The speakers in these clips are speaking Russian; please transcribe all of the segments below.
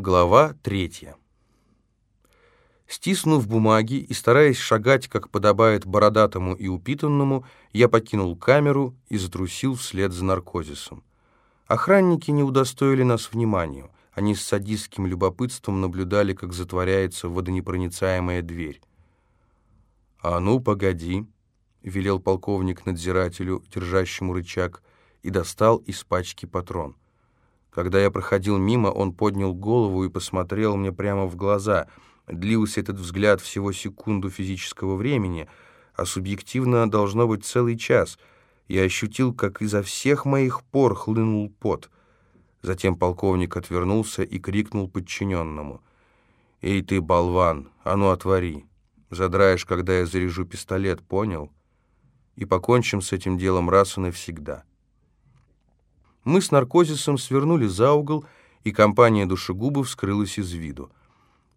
Глава третья. Стиснув бумаги и стараясь шагать, как подобает бородатому и упитанному, я покинул камеру и затрусил вслед за наркозисом. Охранники не удостоили нас вниманием. Они с садистским любопытством наблюдали, как затворяется водонепроницаемая дверь. «А ну, погоди», — велел полковник надзирателю, держащему рычаг, и достал из пачки патрон — когда я проходил мимо, он поднял голову и посмотрел мне прямо в глаза. Длился этот взгляд всего секунду физического времени, а субъективно должно быть целый час. Я ощутил, как изо всех моих пор хлынул пот. Затем полковник отвернулся и крикнул подчиненному. «Эй ты, болван, а ну отвори! Задраешь, когда я заряжу пистолет, понял? И покончим с этим делом раз и навсегда». Мы с наркозисом свернули за угол, и компания душегубов скрылась из виду.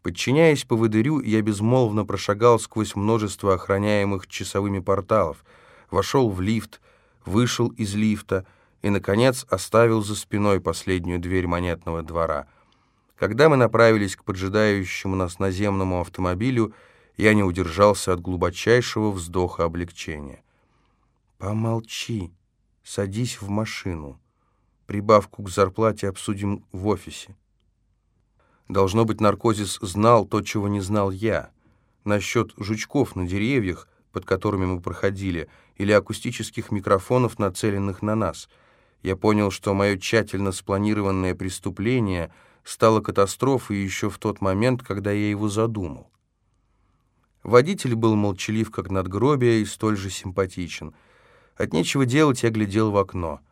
Подчиняясь поводырю, я безмолвно прошагал сквозь множество охраняемых часовыми порталов, вошел в лифт, вышел из лифта и, наконец, оставил за спиной последнюю дверь монетного двора. Когда мы направились к поджидающему нас наземному автомобилю, я не удержался от глубочайшего вздоха облегчения. «Помолчи, садись в машину». Прибавку к зарплате обсудим в офисе. Должно быть, наркозис знал то, чего не знал я. Насчет жучков на деревьях, под которыми мы проходили, или акустических микрофонов, нацеленных на нас. Я понял, что мое тщательно спланированное преступление стало катастрофой еще в тот момент, когда я его задумал. Водитель был молчалив, как надгробие, и столь же симпатичен. От нечего делать я глядел в окно —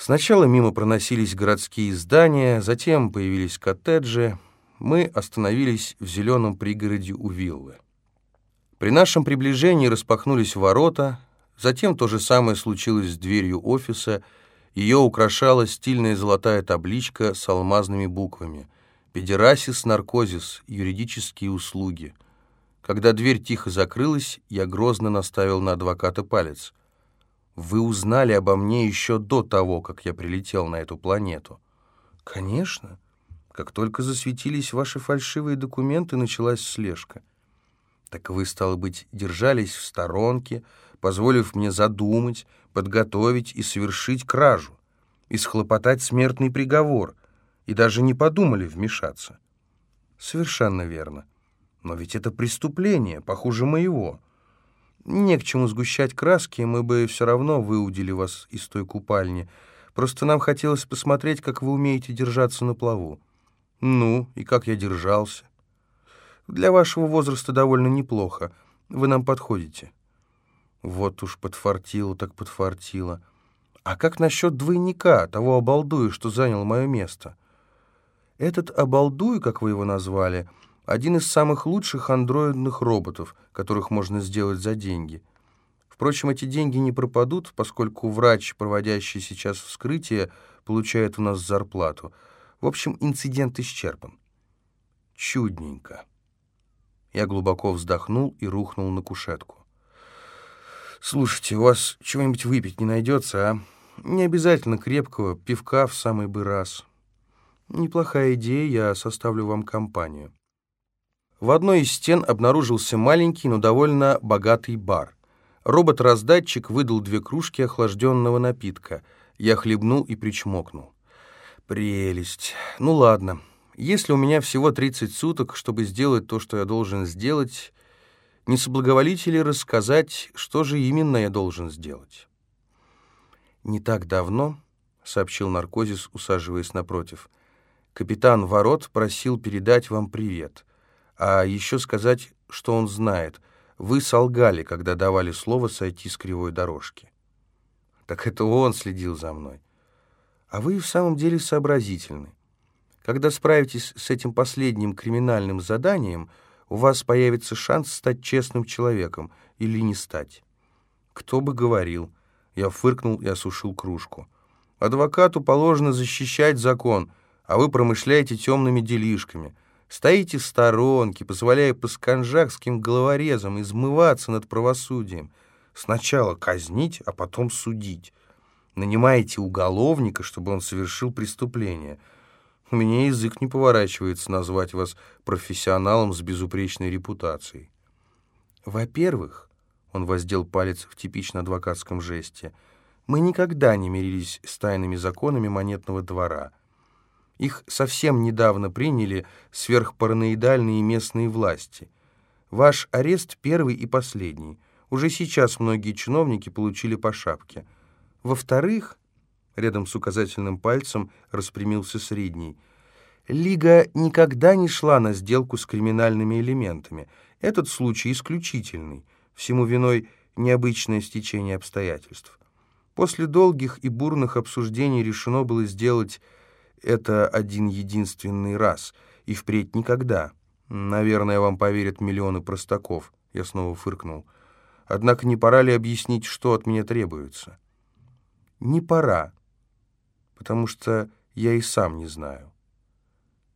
Сначала мимо проносились городские здания, затем появились коттеджи. Мы остановились в зеленом пригороде у виллы. При нашем приближении распахнулись ворота, затем то же самое случилось с дверью офиса. Ее украшала стильная золотая табличка с алмазными буквами. «Педерасис наркозис. Юридические услуги». Когда дверь тихо закрылась, я грозно наставил на адвоката палец. Вы узнали обо мне еще до того, как я прилетел на эту планету. Конечно. Как только засветились ваши фальшивые документы, началась слежка. Так вы, стало быть, держались в сторонке, позволив мне задумать, подготовить и совершить кражу, и схлопотать смертный приговор, и даже не подумали вмешаться. Совершенно верно. Но ведь это преступление, похуже моего. Не к чему сгущать краски, мы бы все равно выудили вас из той купальни. Просто нам хотелось посмотреть, как вы умеете держаться на плаву. Ну, и как я держался. Для вашего возраста довольно неплохо. Вы нам подходите. Вот уж подфартило так подфартило. А как насчет двойника, того обалдуя, что занял мое место? Этот обалдуй, как вы его назвали, — один из самых лучших андроидных роботов, которых можно сделать за деньги. Впрочем, эти деньги не пропадут, поскольку врач, проводящий сейчас вскрытие, получает у нас зарплату. В общем, инцидент исчерпан. Чудненько. Я глубоко вздохнул и рухнул на кушетку. «Слушайте, у вас чего-нибудь выпить не найдется, а? Не обязательно крепкого, пивка в самый бы раз. Неплохая идея, я составлю вам компанию». В одной из стен обнаружился маленький, но довольно богатый бар. Робот-раздатчик выдал две кружки охлажденного напитка. Я хлебнул и причмокнул. Прелесть. Ну ладно. Если у меня всего 30 суток, чтобы сделать то, что я должен сделать, не соблаговолите ли рассказать, что же именно я должен сделать? Не так давно, — сообщил наркозис, усаживаясь напротив, — капитан Ворот просил передать вам привет — а еще сказать, что он знает. Вы солгали, когда давали слово сойти с кривой дорожки. Так это он следил за мной. А вы в самом деле сообразительны. Когда справитесь с этим последним криминальным заданием, у вас появится шанс стать честным человеком или не стать. Кто бы говорил. Я фыркнул и осушил кружку. Адвокату положено защищать закон, а вы промышляете темными делишками — Стоите в сторонке, позволяя пасканжакским головорезам измываться над правосудием. Сначала казнить, а потом судить. Нанимаете уголовника, чтобы он совершил преступление. У меня язык не поворачивается назвать вас профессионалом с безупречной репутацией. Во-первых, он воздел палец в типично адвокатском жесте, мы никогда не мирились с тайными законами монетного двора. Их совсем недавно приняли сверхпараноидальные местные власти. Ваш арест первый и последний. Уже сейчас многие чиновники получили по шапке. Во-вторых, рядом с указательным пальцем распрямился средний, Лига никогда не шла на сделку с криминальными элементами. Этот случай исключительный. Всему виной необычное стечение обстоятельств. После долгих и бурных обсуждений решено было сделать это один единственный раз, и впредь никогда. Наверное, вам поверят миллионы простаков. Я снова фыркнул. Однако не пора ли объяснить, что от меня требуется? Не пора, потому что я и сам не знаю.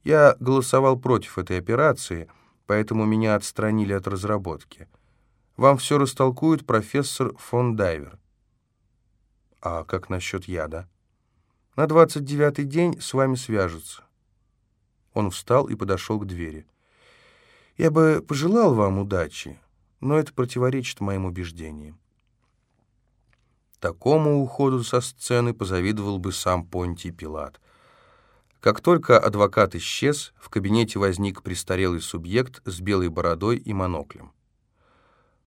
Я голосовал против этой операции, поэтому меня отстранили от разработки. Вам все растолкует профессор фон Дайвер. А как насчет яда? На двадцать девятый день с вами свяжутся. Он встал и подошел к двери. Я бы пожелал вам удачи, но это противоречит моим убеждениям. Такому уходу со сцены позавидовал бы сам Понтий Пилат. Как только адвокат исчез, в кабинете возник престарелый субъект с белой бородой и моноклем.